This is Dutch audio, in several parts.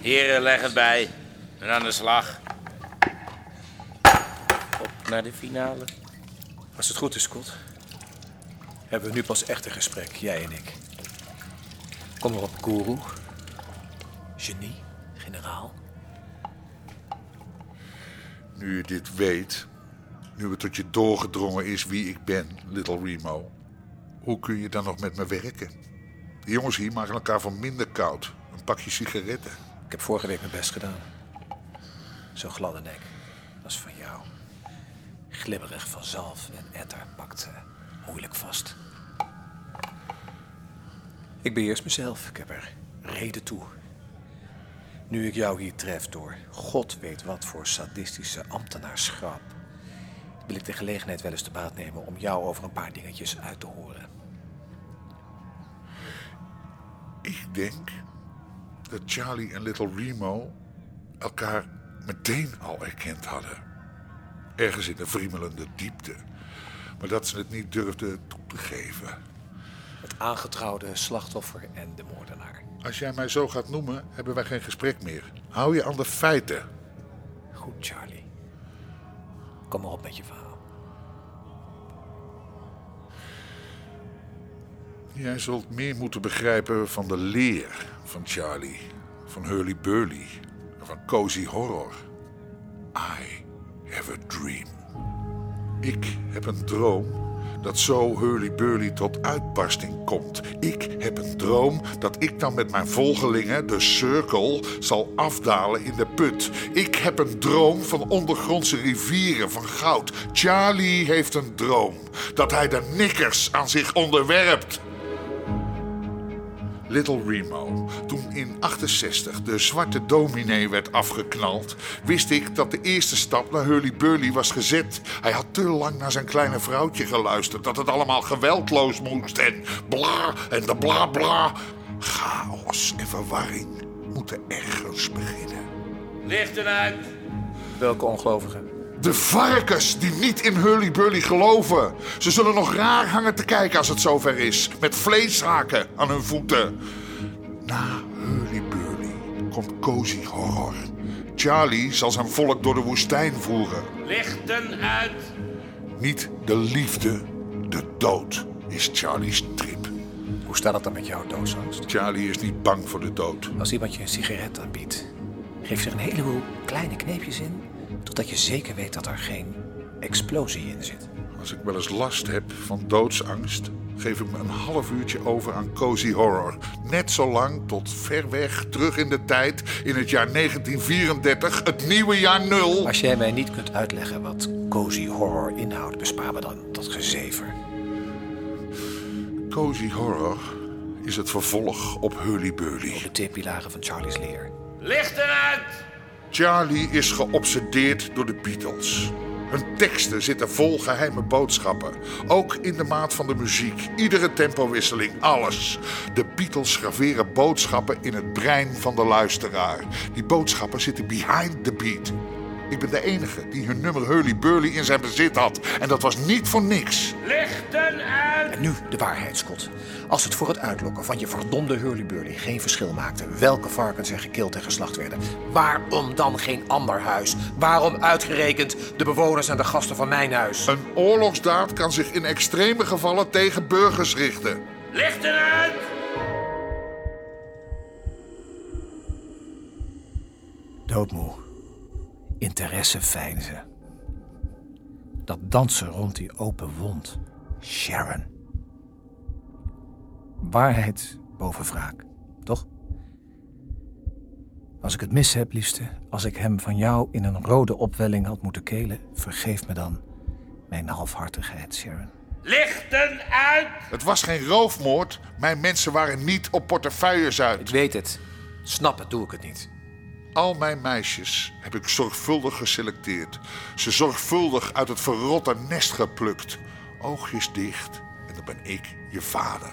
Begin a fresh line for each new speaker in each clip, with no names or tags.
Heren, leg het bij. En aan de slag. Op naar de finale.
Als het goed is, Scott, hebben we nu pas echt een gesprek, jij en ik. Kom maar op, guru. Genie, generaal.
Nu je dit weet, nu het tot je doorgedrongen is wie ik ben, Little Remo, hoe kun je dan nog met me werken? De jongens hier maken elkaar van minder koud. Een pakje sigaretten.
Ik heb vorige week mijn best gedaan. Zo'n gladde nek. Dat is van jou. Glibberig van zalf en etter pakt eh, moeilijk vast. Ik beheers mezelf. Ik heb er reden toe. Nu ik jou hier tref door god weet wat voor sadistische ambtenaarschap... wil ik de gelegenheid wel eens te baat nemen om jou over een paar dingetjes uit te horen.
Ik denk dat Charlie en Little Remo elkaar meteen al erkend hadden. Ergens in de vriemelende diepte. Maar dat ze het niet durfden toe te geven.
Het aangetrouwde slachtoffer en de moordenaar.
Als jij mij zo gaat noemen, hebben wij geen gesprek meer. Hou je aan de feiten.
Goed, Charlie. Kom maar op met je verhaal.
Jij zult meer moeten begrijpen van de leer van Charlie, van Hurly Burly en van Cozy Horror. I have a dream. Ik heb een droom dat zo Hurly Burly tot uitbarsting komt. Ik heb een droom dat ik dan met mijn volgelingen, de Circle, zal afdalen in de put. Ik heb een droom van ondergrondse rivieren van goud. Charlie heeft een droom dat hij de nikkers aan zich onderwerpt. Little Remo. Toen in 68 de zwarte dominee werd afgeknald, wist ik dat de eerste stap naar Hurly Burly was gezet. Hij had te lang naar zijn kleine vrouwtje geluisterd, dat het allemaal geweldloos moest en bla en de bla bla. Chaos en verwarring moeten ergens beginnen.
Lichten uit.
Welke ongelovigen?
De varkens die niet in Hurly Burly geloven. Ze zullen nog raar hangen te kijken als het zover is. Met vleeshaken aan hun voeten. Na Hurly Burly komt Cozy Horror. Charlie zal zijn volk door de woestijn voeren.
Lichten uit.
Niet de liefde, de dood is Charlie's trip.
Hoe staat het dan met jouw doodsangst?
Charlie is niet bang voor de dood.
Als iemand je een sigaret aanbiedt, geef er een heleboel kleine kneepjes in, totdat je zeker weet dat er geen explosie in zit.
Als ik wel eens last heb van doodsangst, geef ik me een half uurtje over aan cozy horror. Net zo lang tot ver weg, terug in de tijd, in het jaar 1934, het nieuwe jaar nul.
Als jij mij niet kunt uitleggen wat cozy horror inhoudt, bespaar me dan dat gezever.
Cozy horror is het vervolg op Hurly Burly.
De teerpilaren van Charlie's leer.
Lichten.
Charlie is geobsedeerd door de Beatles. Hun teksten zitten vol geheime boodschappen. Ook in de maat van de muziek. Iedere tempowisseling, alles. De Beatles graveren boodschappen in het brein van de luisteraar. Die boodschappen zitten behind the beat. Ik ben de enige die hun nummer Hurly Burly in zijn bezit had. En dat was niet voor niks.
Lichten uit.
Nu de waarheid, Scott. Als het voor het uitlokken van je verdomde hurly-burly geen verschil maakte welke varkens er gekild en geslacht werden, waarom dan geen ander huis? Waarom uitgerekend de bewoners en de gasten van mijn huis?
Een oorlogsdaad kan zich in extreme gevallen tegen burgers richten.
Lichten uit.
Doodmoe. Interesse veinzen. Dat dansen rond die open wond. Sharon. Waarheid boven wraak, toch? Als ik het mis heb, liefste, als ik hem van jou in een rode opwelling had moeten kelen, vergeef me dan mijn halfhartigheid, Sharon.
Lichten uit.
Het was geen roofmoord. Mijn mensen waren niet op portefeuilles
Ik
uit.
weet het. Snappen doe ik het niet.
Al mijn meisjes heb ik zorgvuldig geselecteerd. Ze zorgvuldig uit het verrotte nest geplukt. Oogjes dicht en dan ben ik je vader.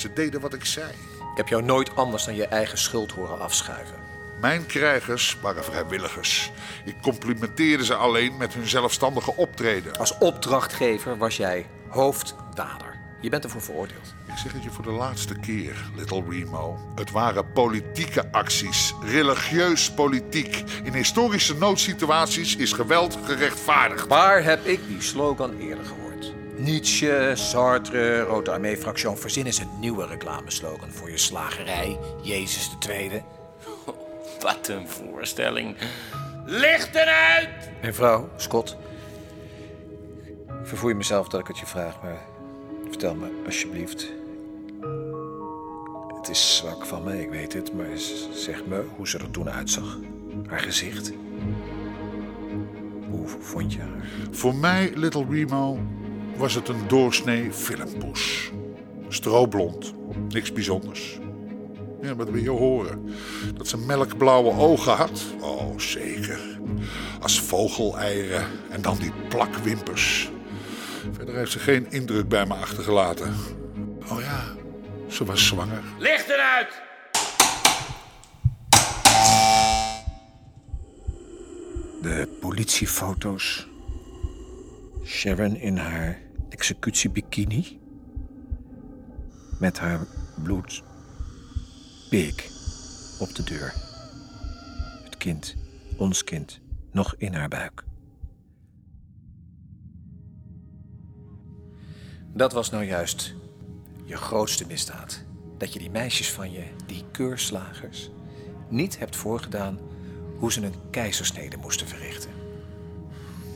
Ze deden wat ik zei.
Ik heb jou nooit anders dan je eigen schuld horen afschuiven.
Mijn krijgers waren vrijwilligers. Ik complimenteerde ze alleen met hun zelfstandige optreden.
Als opdrachtgever was jij hoofddader. Je bent ervoor veroordeeld.
Ik zeg het je voor de laatste keer, Little Remo. Het waren politieke acties. Religieus politiek. In historische noodsituaties is geweld gerechtvaardigd.
Waar heb ik die slogan eerder gehoord? Nietzsche, Sartre, Rode Armee Fraction. Verzin eens een nieuwe reclameslogan voor je slagerij. Jezus de Tweede.
Wat een voorstelling. Lichten uit!
Mevrouw, Scott. Vervoer je mezelf dat ik het je vraag, maar vertel me alsjeblieft. Het is zwak van me, ik weet het, maar zeg me hoe ze er toen uitzag. Haar gezicht. Hoe vond je haar?
Voor mij, Little Remo, was het een doorsnee filmpoes. Stroblond, niks bijzonders. Ja, wat wil je horen? Dat ze melkblauwe ogen had? Oh, zeker. Als vogeleieren en dan die plakwimpers. Verder heeft ze geen indruk bij me achtergelaten. Oh ja, ze was zwanger.
Lichten uit!
De politiefoto's. Sharon in haar executiebikini. Met haar bloed. Pik op de deur. Het kind, ons kind, nog in haar buik. Dat was nou juist je grootste misdaad. Dat je die meisjes van je, die keurslagers, niet hebt voorgedaan hoe ze een keizersnede moesten verrichten.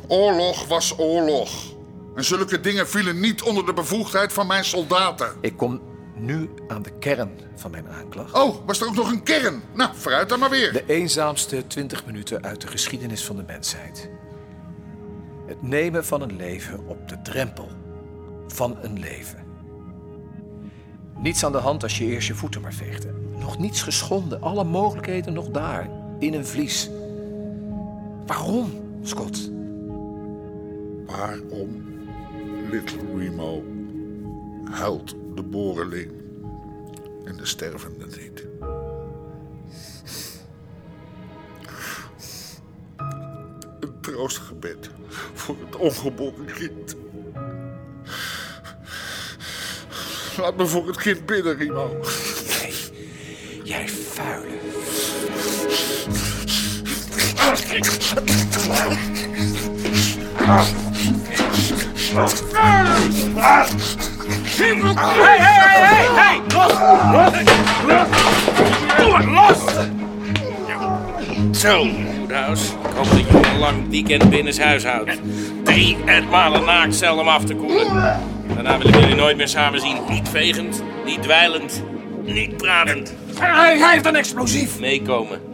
Oorlog was oorlog. En zulke dingen vielen niet onder de bevoegdheid van mijn soldaten.
Ik kom nu aan de kern van mijn aanklacht.
Oh, was er ook nog een kern? Nou, vooruit dan maar weer.
De eenzaamste 20 minuten uit de geschiedenis van de mensheid. Het nemen van een leven op de drempel van een leven. Niets aan de hand als je eerst je voeten maar veegde. Nog niets geschonden, alle mogelijkheden nog daar, in een vlies. Waarom, Scott?
Waarom, Little Remo, huilt de boreling en de stervende niet? Een troostgebed voor het ongeboren kind. Laat me voor het kind bidden, Remo.
Jij, jij vuile.
Hey, hey, hey, hey, hey! Los! Los! Zo, Woodhouse. Ik hoop dat je een lang weekend binnenshuis houdt. Drie etmalen naakcel om af te koelen. Daarna willen we jullie nooit meer samen zien. Niet vegend, niet dweilend, niet pratend.
Hij heeft een explosief.
Meekomen.